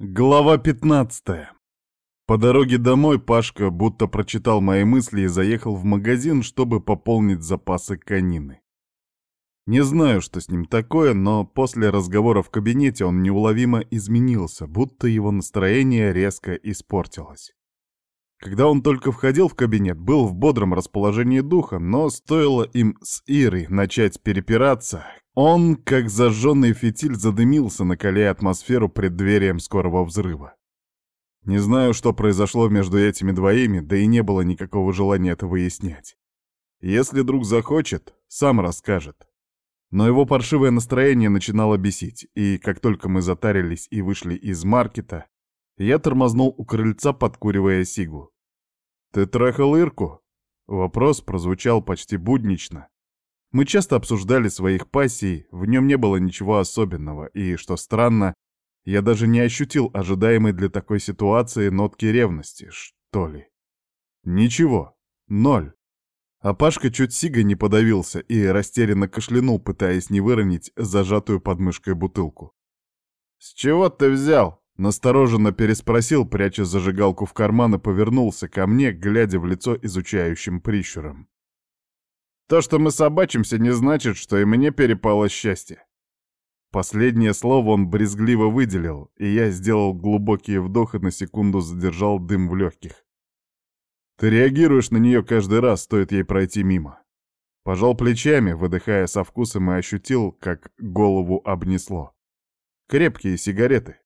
Глава 15. По дороге домой Пашка будто прочитал мои мысли и заехал в магазин, чтобы пополнить запасы конины. Не знаю, что с ним такое, но после разговора в кабинете он неуловимо изменился, будто его настроение резко испортилось. Когда он только входил в кабинет, был в бодром расположении духа, но стоило им с Ирой начать перепираться, он, как зажженный фитиль, задымился, накаляя атмосферу преддверием скорого взрыва. Не знаю, что произошло между этими двоими, да и не было никакого желания это выяснять. Если друг захочет, сам расскажет. Но его паршивое настроение начинало бесить, и как только мы затарились и вышли из маркета, я тормознул у крыльца, подкуривая сигу. «Ты трахал Ирку?» Вопрос прозвучал почти буднично, мы часто обсуждали своих пассий, в нем не было ничего особенного, и, что странно, я даже не ощутил ожидаемой для такой ситуации нотки ревности, что ли. Ничего. Ноль. А Пашка чуть сига не подавился и растерянно кашлянул, пытаясь не выронить зажатую под мышкой бутылку. «С чего ты взял?» — настороженно переспросил, пряча зажигалку в карман и повернулся ко мне, глядя в лицо изучающим прищуром. То, что мы собачимся, не значит, что и мне перепало счастье. Последнее слово он брезгливо выделил, и я сделал глубокий вдох и на секунду задержал дым в легких. Ты реагируешь на нее каждый раз, стоит ей пройти мимо. Пожал плечами, выдыхая со вкусом, и ощутил, как голову обнесло. Крепкие сигареты.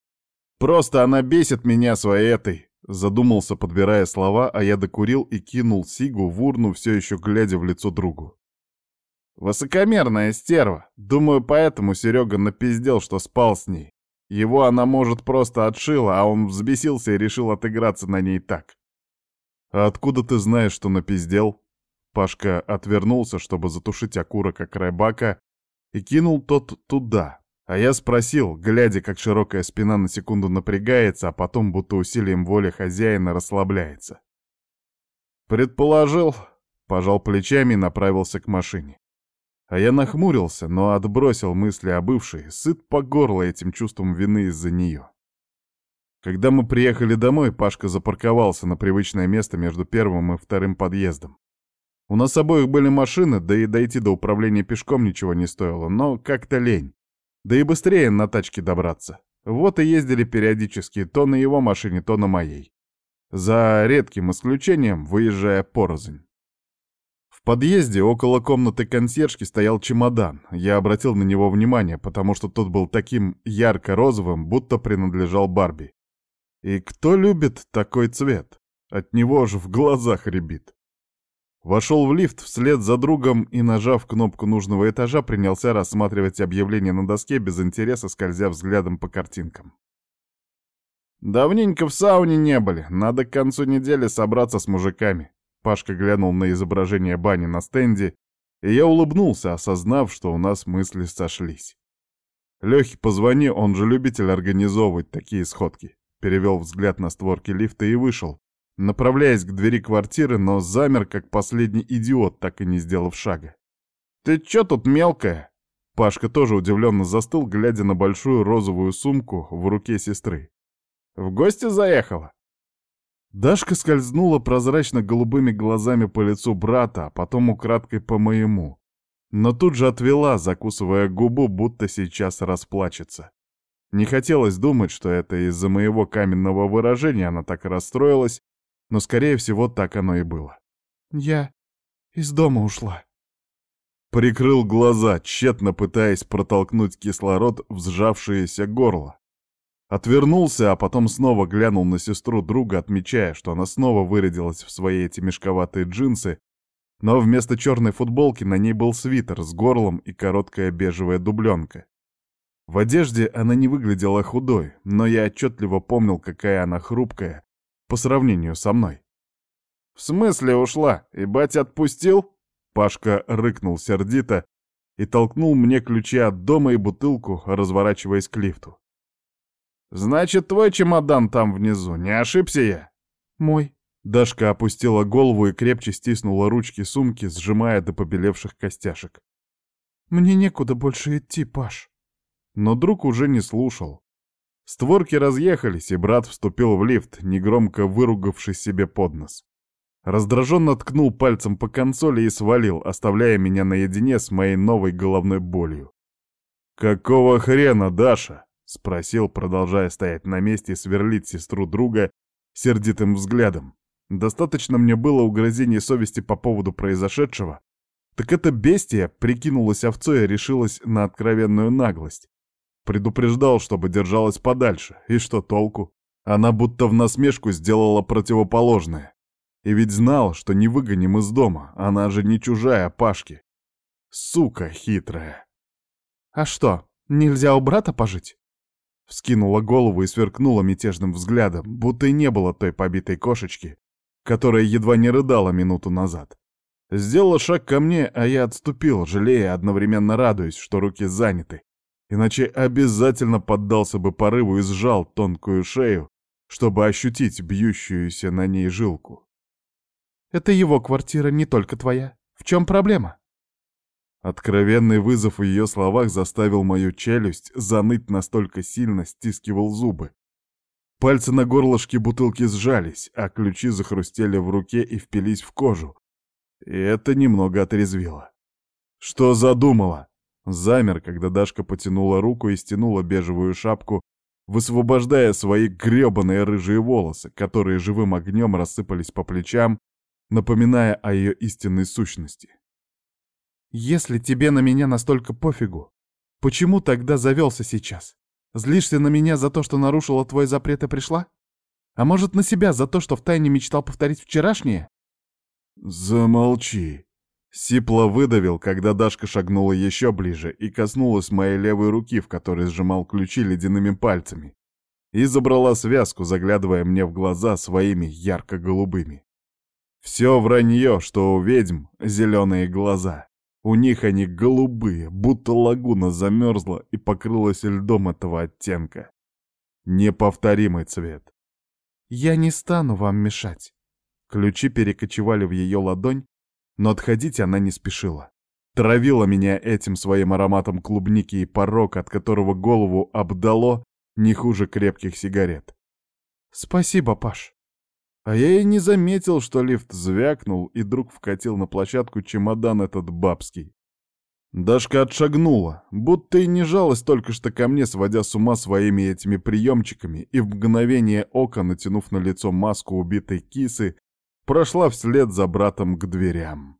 Просто она бесит меня своей этой Задумался, подбирая слова, а я докурил и кинул сигу в урну, все еще глядя в лицо другу. Высокомерная стерва. Думаю, поэтому Серега напиздел, что спал с ней. Его она, может, просто отшила, а он взбесился и решил отыграться на ней так. «А откуда ты знаешь, что напиздел?» Пашка отвернулся, чтобы затушить окурок о край бака, и кинул тот туда, а я спросил, глядя, как широкая спина на секунду напрягается, а потом будто усилием воли хозяина расслабляется. Предположил, пожал плечами и направился к машине. А я нахмурился, но отбросил мысли о бывшей, сыт по горло этим чувством вины из-за нее. Когда мы приехали домой, Пашка запарковался на привычное место между первым и вторым подъездом. У нас обоих были машины, да и дойти до управления пешком ничего не стоило, но как-то лень. Да и быстрее на тачке добраться. Вот и ездили периодически то на его машине, то на моей. За редким исключением, выезжая порознь. В подъезде около комнаты консьержки стоял чемодан. Я обратил на него внимание, потому что тот был таким ярко-розовым, будто принадлежал Барби. И кто любит такой цвет? От него аж в глазах рябит. Вошел в лифт вслед за другом и, нажав кнопку нужного этажа, принялся рассматривать объявление на доске без интереса, скользя взглядом по картинкам. «Давненько в сауне не были, надо к концу недели собраться с мужиками». Пашка глянул на изображение бани на стенде, и я улыбнулся, осознав, что у нас мысли сошлись. Лехе позвони, он же любитель организовывать такие сходки. Перевел взгляд на створки лифта и вышел, направляясь к двери квартиры, но замер, как последний идиот, так и не сделав шага. «Ты чё тут мелкая?» Пашка тоже удивленно застыл, глядя на большую розовую сумку в руке сестры. «В гости заехала?» Дашка скользнула прозрачно-голубыми глазами по лицу брата, а потом украдкой по моему. Но тут же отвела, закусывая губу, будто сейчас расплачется. Не хотелось думать, что это из-за моего каменного выражения она так расстроилась но, скорее всего, так оно и было. «Я из дома ушла». Прикрыл глаза, тщетно пытаясь протолкнуть кислород в сжавшееся горло. Отвернулся, а потом снова глянул на сестру друга, отмечая, что она снова вырядилась в свои эти мешковатые джинсы, но вместо черной футболки на ней был свитер с горлом и короткая бежевая дубленка. В одежде она не выглядела худой, но я отчетливо помнил, какая она хрупкая, по сравнению со мной. «В смысле ушла? И батя отпустил?» Пашка рыкнул сердито и толкнул мне ключи от дома и бутылку, разворачиваясь к лифту. «Значит, твой чемодан там внизу, не ошибся я?» «Мой». Дашка опустила голову и крепче стиснула ручки сумки, сжимая до побелевших костяшек. «Мне некуда больше идти, Паш». Но друг уже не слушал. Створки разъехались, и брат вступил в лифт, негромко выругавшись себе под нос. Раздраженно ткнул пальцем по консоли и свалил, оставляя меня наедине с моей новой головной болью. «Какого хрена, Даша?» — спросил, продолжая стоять на месте и сверлить сестру друга сердитым взглядом. Достаточно мне было угрозений совести по поводу произошедшего, так эта бестия прикинулась овцой и решилась на откровенную наглость. Предупреждал, чтобы держалась подальше. И что толку? Она будто в насмешку сделала противоположное. И ведь знал, что не выгоним из дома. Она же не чужая Пашки. Сука хитрая. «А что, нельзя у брата пожить?» Вскинула голову и сверкнула мятежным взглядом, будто и не было той побитой кошечки, которая едва не рыдала минуту назад. Сделала шаг ко мне, а я отступил, жалея, одновременно радуясь, что руки заняты, иначе обязательно поддался бы порыву и сжал тонкую шею, чтобы ощутить бьющуюся на ней жилку. «Это его квартира, не только твоя. В чем проблема?» Откровенный вызов в ее словах заставил мою челюсть заныть настолько сильно, стискивал зубы. Пальцы на горлышке бутылки сжались, а ключи захрустели в руке и впились в кожу. И это немного отрезвило. «Что задумала?» Замер, когда Дашка потянула руку и стянула бежевую шапку, высвобождая свои грёбаные рыжие волосы, которые живым огнем рассыпались по плечам, напоминая о ее истинной сущности. «Если тебе на меня настолько пофигу, почему тогда завелся сейчас? Злишься на меня за то, что нарушила твой запрет и пришла? А может, на себя за то, что втайне мечтал повторить вчерашнее?» «Замолчи!» Сипло выдавил, когда Дашка шагнула еще ближе и коснулась моей левой руки, в которой сжимал ключи ледяными пальцами, и забрала связку, заглядывая мне в глаза своими ярко-голубыми. Все вранье, что у ведьм зеленые глаза. У них они голубые, будто лагуна замерзла и покрылась льдом этого оттенка. Неповторимый цвет. «Я не стану вам мешать». Ключи перекочевали в ее ладонь, но отходить она не спешила. Травила меня этим своим ароматом клубники и порог, от которого голову обдало не хуже крепких сигарет. «Спасибо, Паш». А я и не заметил, что лифт звякнул, и друг вкатил на площадку чемодан этот бабский. Дашка отшагнула, будто и не жалась только что ко мне, сводя с ума своими этими приемчиками, и в мгновение ока, натянув на лицо маску убитой кисы, прошла вслед за братом к дверям.